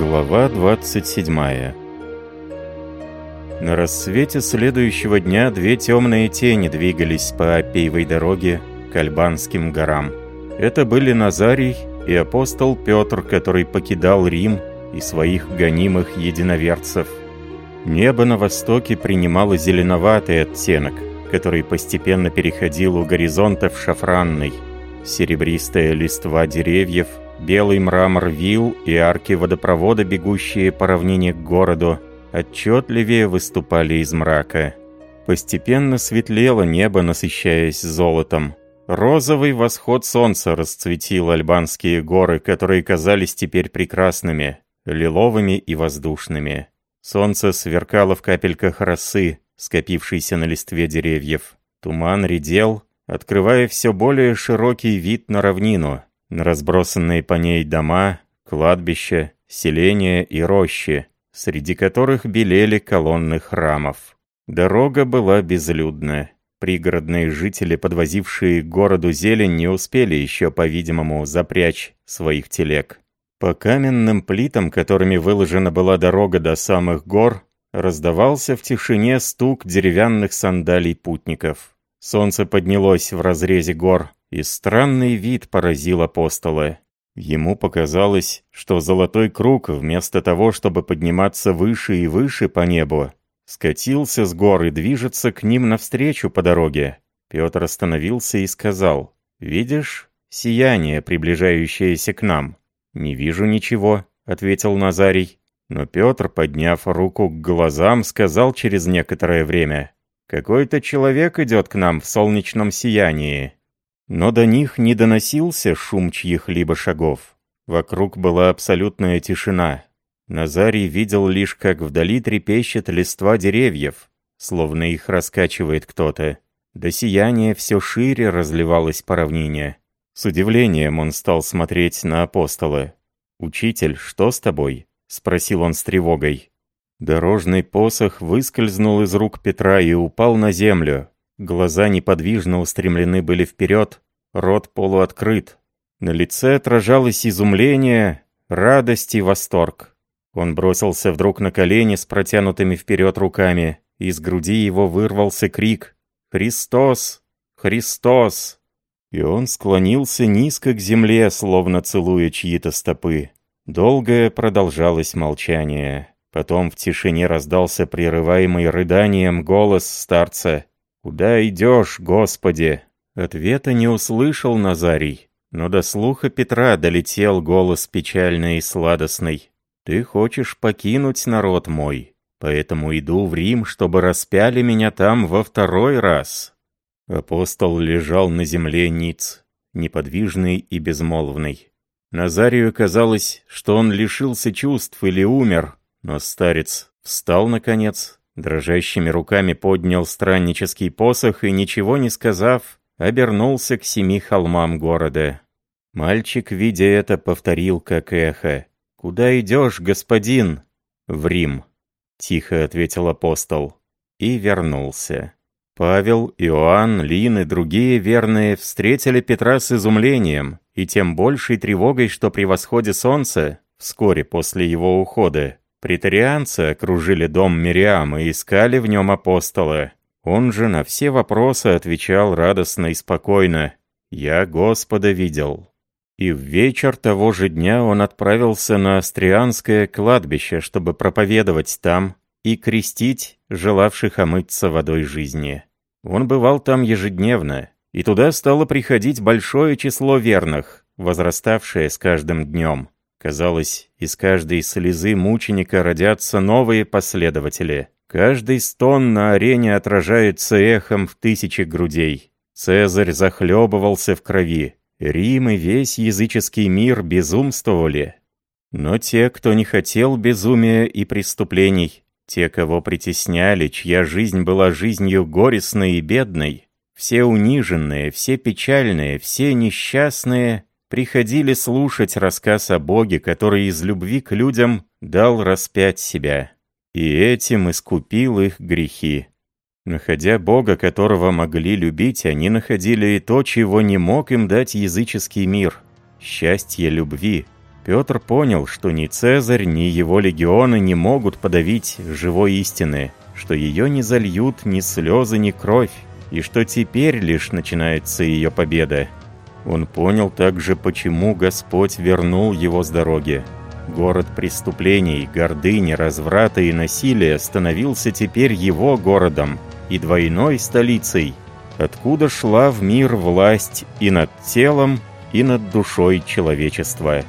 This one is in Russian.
Глава 27 На рассвете следующего дня две темные тени двигались по Апиевой дороге к Альбанским горам. Это были Назарий и апостол Петр, который покидал Рим и своих гонимых единоверцев. Небо на востоке принимало зеленоватый оттенок, который постепенно переходил у горизонта в шафранный. Серебристая листва деревьев – Белый мрамор вил и арки водопровода, бегущие по равнине к городу, отчетливее выступали из мрака. Постепенно светлело небо, насыщаясь золотом. Розовый восход солнца расцветил альбанские горы, которые казались теперь прекрасными, лиловыми и воздушными. Солнце сверкало в капельках росы, скопившейся на листве деревьев. Туман редел, открывая все более широкий вид на равнину, разбросанные по ней дома, кладбища, селения и рощи, среди которых белели колонны храмов. Дорога была безлюдная. Пригородные жители, подвозившие к городу зелень, не успели еще, по-видимому, запрячь своих телег. По каменным плитам, которыми выложена была дорога до самых гор, раздавался в тишине стук деревянных сандалий путников. Солнце поднялось в разрезе гор, и странный вид поразил апостола. Ему показалось, что золотой круг, вместо того, чтобы подниматься выше и выше по небу, скатился с гор и движется к ним навстречу по дороге. Петр остановился и сказал, «Видишь, сияние, приближающееся к нам?» «Не вижу ничего», — ответил Назарий. Но Петр, подняв руку к глазам, сказал через некоторое время, «Какой-то человек идет к нам в солнечном сиянии». Но до них не доносился шум чьих-либо шагов. Вокруг была абсолютная тишина. Назарий видел лишь, как вдали трепещет листва деревьев, словно их раскачивает кто-то. До сияния все шире разливалось по равнине. С удивлением он стал смотреть на апостола. «Учитель, что с тобой?» — спросил он с тревогой. Дорожный посох выскользнул из рук Петра и упал на землю. Глаза неподвижно устремлены были вперед, рот полуоткрыт. На лице отражалось изумление, радость и восторг. Он бросился вдруг на колени с протянутыми вперед руками. Из груди его вырвался крик «Христос! Христос!» И он склонился низко к земле, словно целуя чьи-то стопы. Долгое продолжалось молчание. Потом в тишине раздался прерываемый рыданием голос старца «Куда идешь, Господи?» Ответа не услышал Назарий, но до слуха Петра долетел голос печальный и сладостный. «Ты хочешь покинуть народ мой, поэтому иду в Рим, чтобы распяли меня там во второй раз». Апостол лежал на земле ниц, неподвижный и безмолвный. Назарию казалось, что он лишился чувств или умер, но старец встал наконец, Дрожащими руками поднял страннический посох и, ничего не сказав, обернулся к семи холмам города. Мальчик, видя это, повторил как эхо. «Куда идешь, господин?» «В Рим», — тихо ответил апостол. И вернулся. Павел, Иоанн, Лин и другие верные встретили Петра с изумлением и тем большей тревогой, что при восходе солнца, вскоре после его ухода, Притарианцы окружили дом Мириама и искали в нем апостола. Он же на все вопросы отвечал радостно и спокойно «Я Господа видел». И в вечер того же дня он отправился на Астрианское кладбище, чтобы проповедовать там и крестить желавших омыться водой жизни. Он бывал там ежедневно, и туда стало приходить большое число верных, возраставшее с каждым днем. Казалось, из каждой слезы мученика родятся новые последователи. Каждый стон на арене отражается эхом в тысячи грудей. Цезарь захлебывался в крови. Рим и весь языческий мир безумствовали. Но те, кто не хотел безумия и преступлений, те, кого притесняли, чья жизнь была жизнью горестной и бедной, все униженные, все печальные, все несчастные приходили слушать рассказ о Боге, который из любви к людям дал распять себя, и этим искупил их грехи. Находя Бога, которого могли любить, они находили и то, чего не мог им дать языческий мир — счастье любви. Петр понял, что ни Цезарь, ни его легионы не могут подавить живой истины, что ее не зальют ни слезы, ни кровь, и что теперь лишь начинается ее победа. Он понял также, почему Господь вернул его с дороги. Город преступлений, гордыни, разврата и насилия становился теперь его городом и двойной столицей, откуда шла в мир власть и над телом, и над душой человечества.